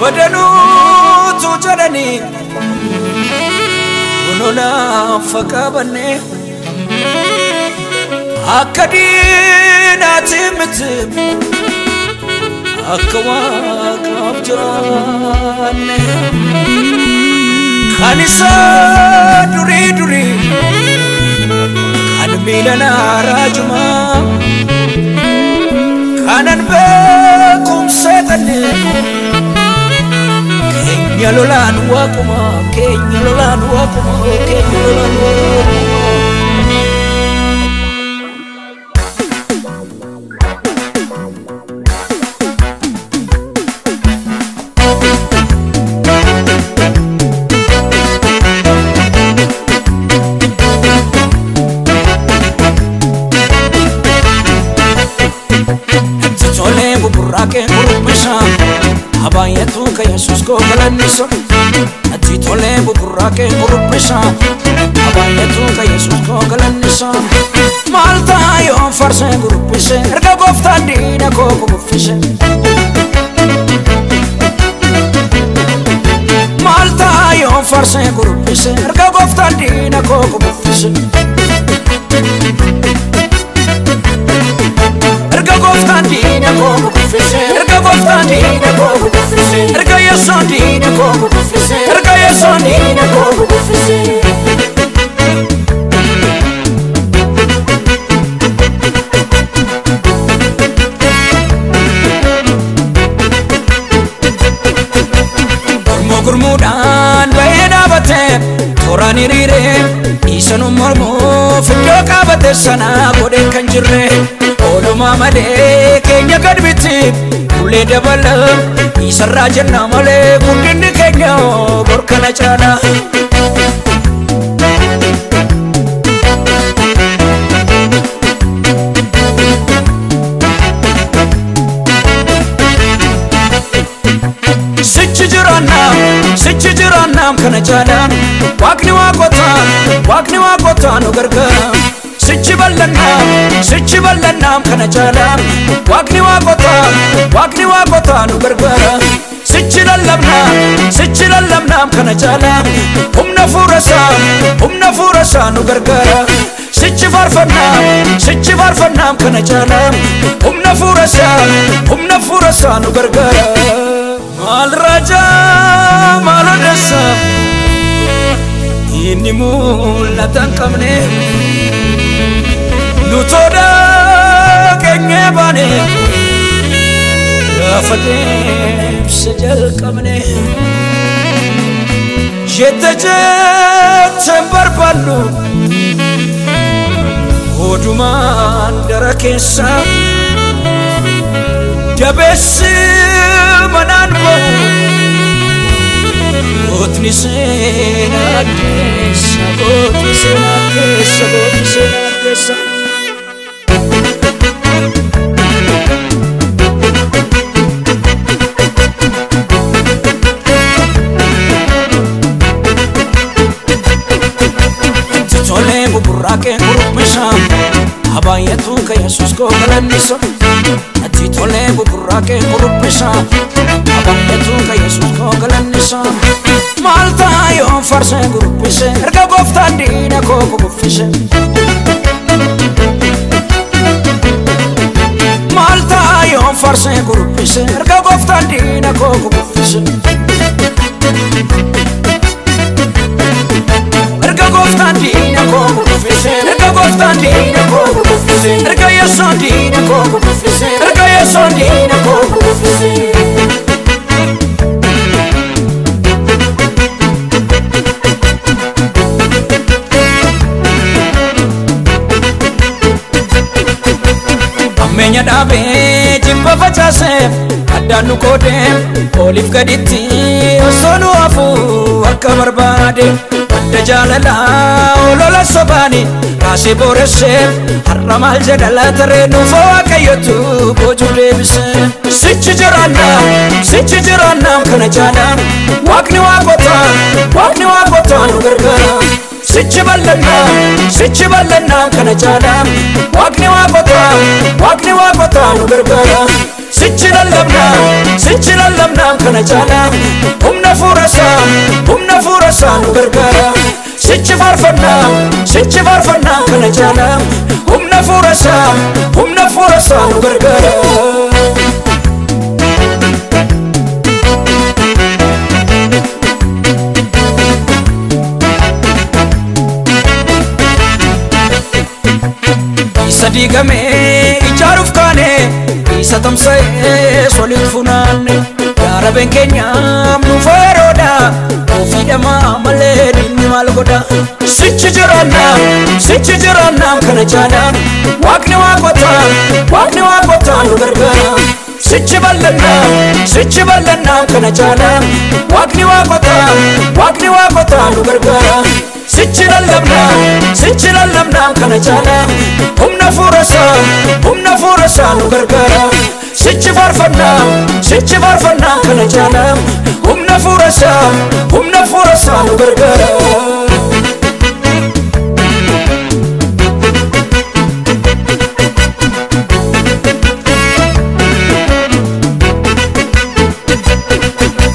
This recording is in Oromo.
በደኑቱ ጀለኒ ሁኑና ፈቀበኔ አከዲናት ምትም አከዋቃብ ጃነ ከኒሳ ዱሪ ዱሪ ከንሚለና ራጅማ Anan be kum setane. Kenya lolan wakuma Kenya lolan wakuma και μουρμούσα Αβάγε του και σου σκοκλανίσω Να τι το λέω πουρά και μουρμούσα Αβάγε του και σου σκοκλανίσω Μάλτα η όμφαρ σε γκρουπίσε Ρε κοφτάνει να κοκκουφίσε Μάλτα η όμφαρ σε γκρουπίσε Ρε κοφτάνει να κοκκουφίσε Μάλτα η όμφαρ σε γκρουπίσε Ρε κοφτάνει να κοκκουφίσε hiriiree dhiisanuu mormuu fiddoo qaabate sanaa godhee kan jirre oolumaa malee keenya gadbitti kullee dabala dhiisarraa jenna malee guddinni keenya gorkana caala. Sichi jiraannam, sichi jiraannam kana jaala. Waaqotaan gargaara Sichi bal'annaam, sichi bal'annaam kana caalaan Waaqni waaqotaan, waaqni waaqotaan nu gargaara Sichi lallabnaam, sichi lallabnaam kana caalaan Humna fuurasaa, humna fuurasaa nu gargaara Sichi faarfannaam, sichi faarfannaam kana caalaan Humna fuurasaa, humna fuurasaa nu gargaara Maal raajaa maal odeessa inni mul'ata hin qabne nu tola keenyee baane gaafa deemsa jalqabne jette jette hin barbaannu odumaan dara keessa dabeessi manaan bahu gootni seenaa μέσα Τζολέ μου μπουρά και κουρούπισα Αμπάγια του και για σου σκοβλένισα Τι το λέει που κουρά και κουρούπισα Αμπάγια του και για σου σκοβλένισα Μάλτα η όφαρσε κουρούπισε Ρκα κοφτάντι να κοκοκοφίσε farsee gurubbise Erga gooftaan diina koo kukuffise Erga gooftaan diina koo kukuffise Erga gooftaan diina koo kukuffise Erga yesoon diina koo kukuffise Erga yesoon diina koo kukuffise Ammeenya dhaabee jibba facaasee addaan nu qoodee oliif gaditti osoo nu hafuu akka barbaade adda jaalalaa olola sobaani raasee booressee har'a maal jedha laataree nuufoo waaqayyotu boojuu deebise sichi jiraannaa sichi jiraannaa kana caalaa waaqni waaqotaa waaqni waaqotaa nu gargaara sichi bal'annaa sichi bal'annaa kana caalaa waaqni waaqotaa waaqni waaqotaa nu gargaara sichi lallabnaa sichi lallabnaan kana caalaa humna fuurasaa humna fuurasaa nu gargaara sichi faarfannaa sichi faarfannaa kana caalaa humna fuurasaa humna fuurasaa nu gargaara. isa diigamee ijaaruuf kaane isa tamsa'ee soliin funaanne yaarabeen keenyaaf nu fayyadooda ofiidhamaa malee diinni maal godha sichi jiraannaa sichi jiraannaa kana caalaa waaqni waaqotaa waaqni waaqotaa nu gargaara sichi bal'annaa sichi bal'annaa kana caalaa waaqni waaqotaa waaqni waaqotaa nu gargaara sichi lallabnaa sichi lallabnaa kana caalaa humna fuurasaa humna fuurasaa nu gargaara. Sichi faarfannaa sichi faarfannaa kana caalaa humna fuurasaa humna fuurasaa nu gargaara.